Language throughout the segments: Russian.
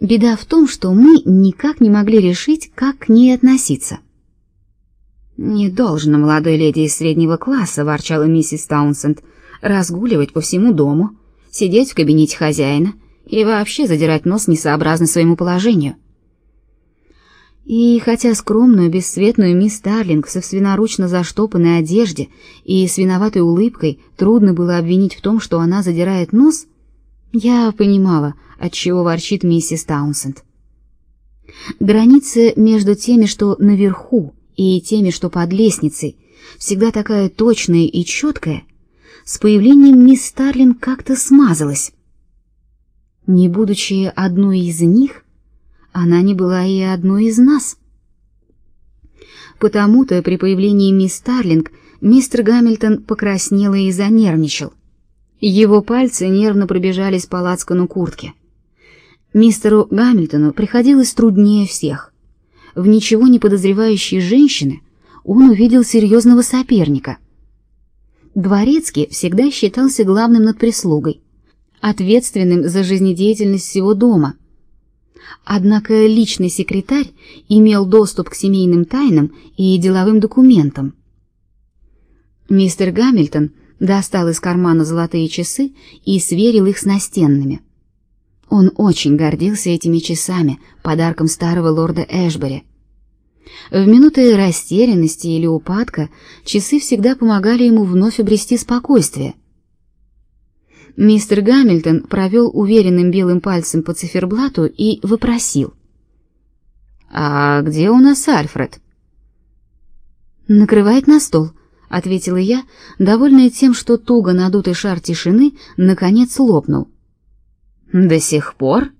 Беда в том, что мы никак не могли решить, как к ней относиться. «Не должно молодой леди из среднего класса», — ворчала миссис Таунсенд, — «разгуливать по всему дому, сидеть в кабинете хозяина и вообще задирать нос несообразно своему положению». И хотя скромную, бесцветную мисс Старлинг со свиноручно заштопанной одежде и с виноватой улыбкой трудно было обвинить в том, что она задирает нос, я понимала, от чего ворчит миссис Таунсенд. Граница между теми, что наверху, и теми, что под лестницей, всегда такая точная и четкая, с появлением мисс Старлинг как-то смазалась. Не будучи одной из них, она не была и одной из нас. Потому-то при появлении мисс Старлинг мистер Гамильтон покраснел и занервничал. Его пальцы нервно пробежались по лацкану куртки. Мистеру Гамильтону приходилось труднее всех. В ничего не подозревающей женщине он увидел серьезного соперника. Дворецкий всегда считался главным над прислугой, ответственным за жизнедеятельность всего дома — Однако личный секретарь имел доступ к семейным тайнам и деловым документам. Мистер Гамильтон достал из кармана золотые часы и сверил их с настенными. Он очень гордился этими часами, подарком старого лорда Эшбери. В минуты растерянности или упадка часы всегда помогали ему вновь обрести спокойствие — Мистер Гамильтон провел уверенным белым пальцем по циферблату и вопросил: "А где у нас Альфред?" "Накрывает на стол", ответила я, довольная тем, что туго надутый шар тишины наконец лопнул. "До сих пор?"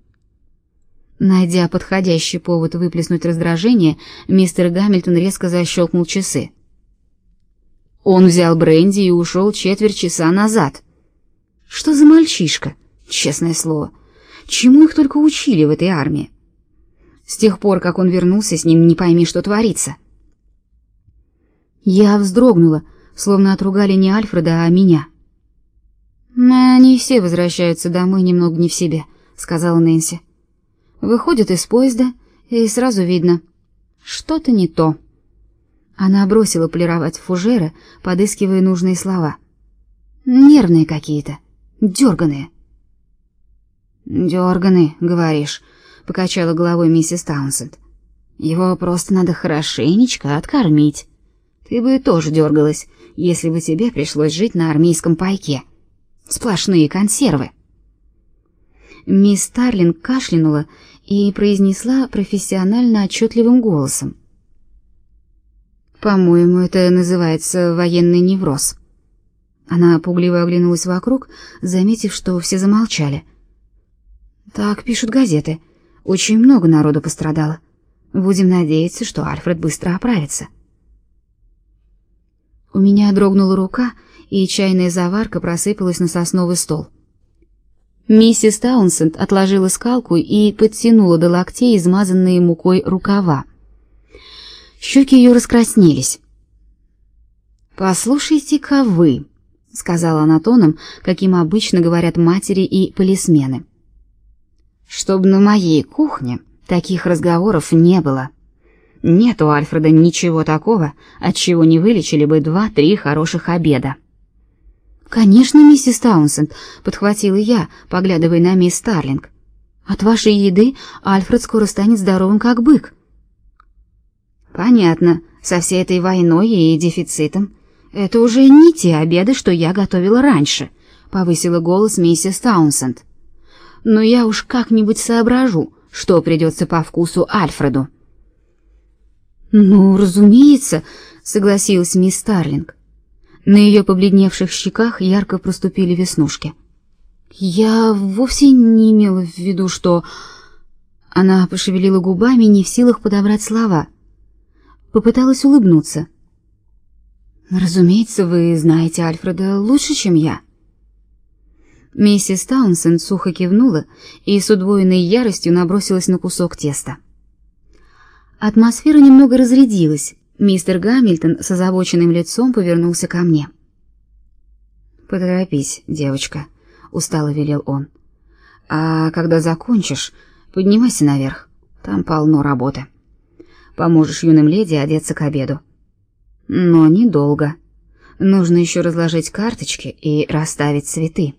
Найдя подходящий повод выплеснуть раздражение, мистер Гамильтон резко защелкнул часы. Он взял бренди и ушел четверть часа назад. Что за мальчишка, честное слово? Чему их только учили в этой армии? С тех пор, как он вернулся, с ним не пойми, что творится. Я вздрогнула, словно отругали не Альфреда, а меня. «Они все возвращаются домой немного не в себе», — сказала Нэнси. «Выходят из поезда, и сразу видно, что-то не то». Она бросила полировать фужеры, подыскивая нужные слова. «Нервные какие-то». Дерганые. Дерганые, говоришь, покачала головой миссис Таунсенд. Его просто надо хорошенечко откормить. Ты бы тоже дергалась, если бы тебе пришлось жить на армейском пайке. Сплошные консервы. Мисс Старлинг кашлянула и произнесла профессионально отчетливым голосом. По-моему, это называется военный невроз. Она пугливо оглянулась вокруг, заметив, что все замолчали. Так пишут газеты. Очень много народу пострадало. Будем надеяться, что Альфред быстро оправится. У меня дрогнула рука, и чайная заварка просыпалась на сосновый стол. Миссис Таунсенд отложила скалку и подтянула до локтей измазанные мукой рукава. Щеки ее раскраснелись. «Послушайте-ка вы», — сказала она тоном, каким обычно говорят матери и полисмены. «Чтоб на моей кухне таких разговоров не было. Нет у Альфреда ничего такого, от чего не вылечили бы два-три хороших обеда». «Конечно, миссис Таунсенд», — подхватила я, поглядывая на мисс Старлинг. «От вашей еды Альфред скоро станет здоровым, как бык». «Понятно, со всей этой войной и дефицитом. Это уже не те обеды, что я готовила раньше, повысила голос миссис Таунсенд. Но я уж как-нибудь соображу, что придется по вкусу Альфреду. Ну, разумеется, согласилась мисс Старлинг. На ее побледневших щеках ярко проступили веснушки. Я вовсе не имела в виду, что она пошевелила губами, не в силах подобрать слова. Попыталась улыбнуться. Разумеется, вы знаете Альфреда лучше, чем я. Миссис Таунсенд сухо кивнула и с удвоенной яростью набросилась на кусок теста. Атмосфера немного разрядилась. Мистер Гамильтон с озабоченным лицом повернулся ко мне. «Поторопись, девочка», — устало велел он. «А когда закончишь, Поднимайся наверх. Там полно работы. Поможешь юным леди одеться к обеду. Но недолго. Нужно еще разложить карточки и расставить цветы.